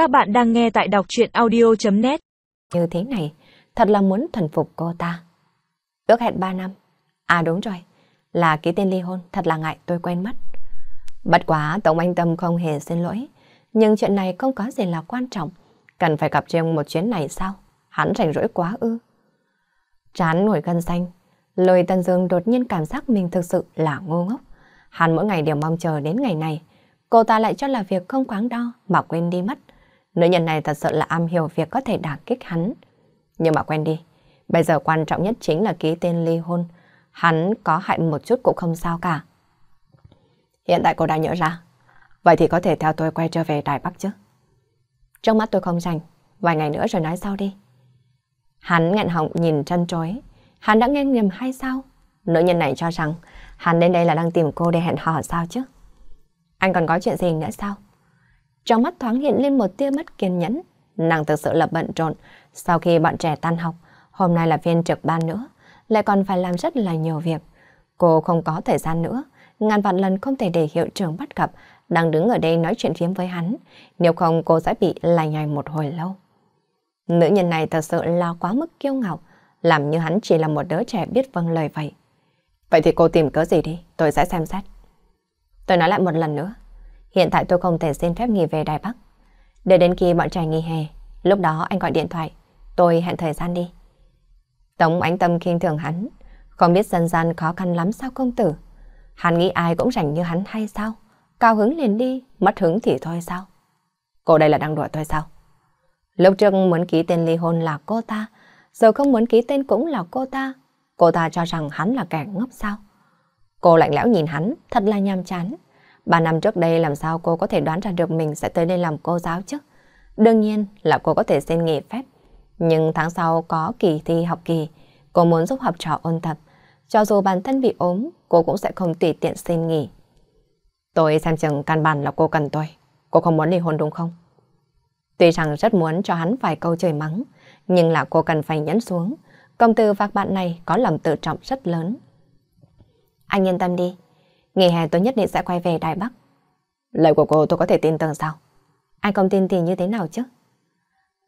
Các bạn đang nghe tại đọc chuyện audio.net Như thế này, thật là muốn thuần phục cô ta. Ước hẹn 3 năm. À đúng rồi, là ký tên ly hôn, thật là ngại tôi quên mất. Bất quá Tổng Anh Tâm không hề xin lỗi, nhưng chuyện này không có gì là quan trọng. Cần phải gặp riêng một chuyến này sao? Hắn rảnh rỗi quá ư. Chán nổi gân xanh, lời Tân Dương đột nhiên cảm giác mình thực sự là ngu ngốc. Hắn mỗi ngày đều mong chờ đến ngày này. Cô ta lại cho là việc không quáng đo mà quên đi mất. Nữ nhân này thật sự là am hiểu việc có thể đả kích hắn. Nhưng mà quen đi. Bây giờ quan trọng nhất chính là ký tên ly hôn. Hắn có hại một chút cũng không sao cả. Hiện tại cô đã nhớ ra. Vậy thì có thể theo tôi quay trở về Đài Bắc chứ. Trong mắt tôi không rành, Vài ngày nữa rồi nói sau đi. Hắn nghẹn họng nhìn chân trối. Hắn đã nghe nhầm hay sao? Nữ nhân này cho rằng hắn đến đây là đang tìm cô để hẹn hò sao chứ? Anh còn có chuyện gì nữa sao? Trong mắt thoáng hiện lên một tia mất kiên nhẫn. Nàng thực sự là bận rộn. Sau khi bọn trẻ tan học, hôm nay là phiên trực ban nữa, lại còn phải làm rất là nhiều việc. Cô không có thời gian nữa, ngàn vạn lần không thể để hiệu trưởng bắt gặp, đang đứng ở đây nói chuyện phiếm với hắn. Nếu không cô sẽ bị lành nhành một hồi lâu. Nữ nhân này thật sự là quá mức kiêu ngạo, làm như hắn chỉ là một đứa trẻ biết vâng lời vậy. Vậy thì cô tìm cớ gì đi, tôi sẽ xem xét. Tôi nói lại một lần nữa, hiện tại tôi không thể xin phép nghỉ về Đài Bắc. Để đến khi bọn trẻ nghỉ hè, lúc đó anh gọi điện thoại, tôi hẹn thời gian đi. Tống ánh tâm khiên thường hắn, không biết dân gian khó khăn lắm sao công tử. Hắn nghĩ ai cũng rảnh như hắn hay sao? Cao hứng liền đi, mất hứng thì thôi sao? Cô đây là đang đùa tôi sao? Lúc trước muốn ký tên ly hôn là cô ta, giờ không muốn ký tên cũng là cô ta. Cô ta cho rằng hắn là kẻ ngốc sao? Cô lạnh lẽo nhìn hắn, thật là nham chán. Ba năm trước đây làm sao cô có thể đoán ra được mình sẽ tới đây làm cô giáo chứ? Đương nhiên là cô có thể xin nghỉ phép. Nhưng tháng sau có kỳ thi học kỳ, cô muốn giúp học trò ôn tập. Cho dù bản thân bị ốm, cô cũng sẽ không tùy tiện xin nghỉ. Tôi xem chừng căn bản là cô cần tôi. Cô không muốn ly hôn đúng không? Tuy rằng rất muốn cho hắn vài câu trời mắng, nhưng là cô cần phải nhấn xuống. Công tử và bạn này có lòng tự trọng rất lớn. Anh yên tâm đi, nghỉ hè tôi nhất định sẽ quay về Đài Bắc. Lời của cô tôi có thể tin tưởng sao? Ai không tin thì như thế nào chứ?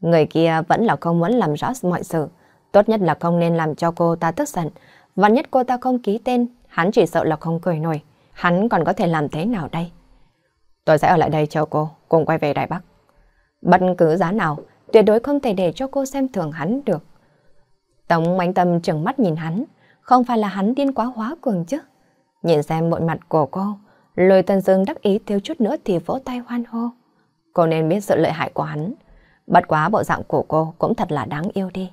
Người kia vẫn là không muốn làm rõ mọi sự. Tốt nhất là không nên làm cho cô ta tức giận. Và nhất cô ta không ký tên, hắn chỉ sợ là không cười nổi. Hắn còn có thể làm thế nào đây? Tôi sẽ ở lại đây chờ cô, cùng quay về Đài Bắc. Bất cứ giá nào, tuyệt đối không thể để cho cô xem thường hắn được. Tống Mạnh Tâm trừng mắt nhìn hắn, không phải là hắn điên quá hóa cường chứ. Nhìn xem bộ mặt của cô, lôi tân dương đắc ý thiếu chút nữa thì vỗ tay hoan hô. Cô nên biết sự lợi hại của hắn. Bất quá bộ dạng của cô cũng thật là đáng yêu đi.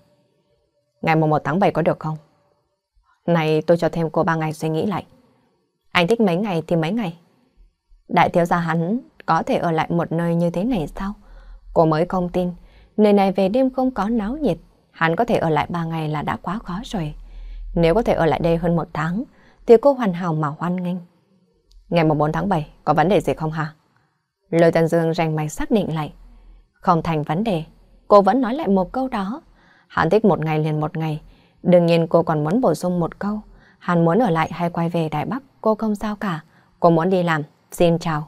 Ngày 1 tháng 7 có được không? Này tôi cho thêm cô 3 ngày suy nghĩ lại. Anh thích mấy ngày thì mấy ngày. Đại thiếu gia hắn có thể ở lại một nơi như thế này sao? Cô mới không tin. Nơi này về đêm không có náo nhiệt. Hắn có thể ở lại 3 ngày là đã quá khó rồi. Nếu có thể ở lại đây hơn một tháng, thì cô hoàn hảo mà hoan nghênh. Ngày 4 tháng 7, có vấn đề gì không hả? Lôi Tân Dương rành mạch xác định lại. Không thành vấn đề, cô vẫn nói lại một câu đó. Hắn thích một ngày liền một ngày. Đương nhiên cô còn muốn bổ sung một câu. Hắn muốn ở lại hay quay về Đài Bắc, cô không sao cả. Cô muốn đi làm, xin chào.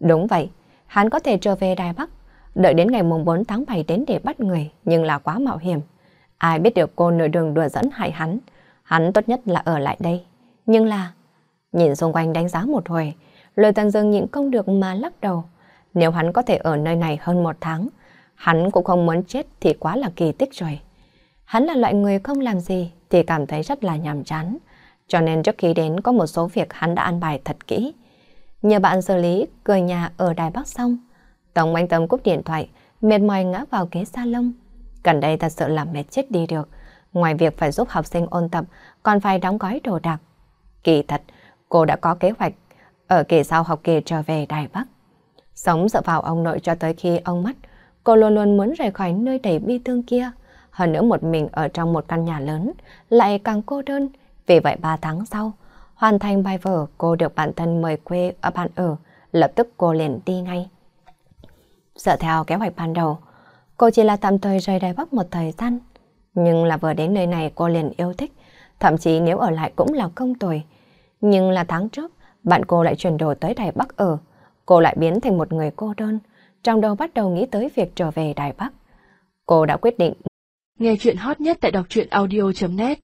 Đúng vậy, hắn có thể trở về Đài Bắc. Đợi đến ngày mùng 4 tháng 7 đến để bắt người, nhưng là quá mạo hiểm. Ai biết được cô nửa đường đùa dẫn hại hắn. Hắn tốt nhất là ở lại đây. Nhưng là... Nhìn xung quanh đánh giá một hồi, lời tần dương nhịn không được mà lắc đầu. Nếu hắn có thể ở nơi này hơn một tháng, hắn cũng không muốn chết thì quá là kỳ tích rồi. Hắn là loại người không làm gì thì cảm thấy rất là nhàm chán. Cho nên trước khi đến có một số việc hắn đã ăn bài thật kỹ. Nhờ bạn xử lý cười nhà ở Đài Bắc xong. Tổng anh Tâm cúp điện thoại, mệt mỏi ngã vào ghế salon. Gần đây thật sự là mệt chết đi được. Ngoài việc phải giúp học sinh ôn tập, còn phải đóng gói đồ đạc. Kỳ thật, cô đã có kế hoạch ở kỳ sau học kỳ trở về Đài Bắc. Sống dựa vào ông nội cho tới khi ông mất, cô luôn luôn muốn rời khỏi nơi đầy bi thương kia. Hơn nữa một mình ở trong một căn nhà lớn, lại càng cô đơn. Vì vậy 3 tháng sau, hoàn thành bài vở cô được bản thân mời quê ở bạn ở, lập tức cô liền đi ngay. Dựa theo kế hoạch ban đầu, cô chỉ là tạm thời rời Đài Bắc một thời gian. Nhưng là vừa đến nơi này cô liền yêu thích, thậm chí nếu ở lại cũng là công tuổi. Nhưng là tháng trước, bạn cô lại chuyển đồ tới Đài Bắc ở, cô lại biến thành một người cô đơn. trong đầu bắt đầu nghĩ tới việc trở về Đài Bắc. Cô đã quyết định. Nghe chuyện hot nhất tại đọc truyện audio.net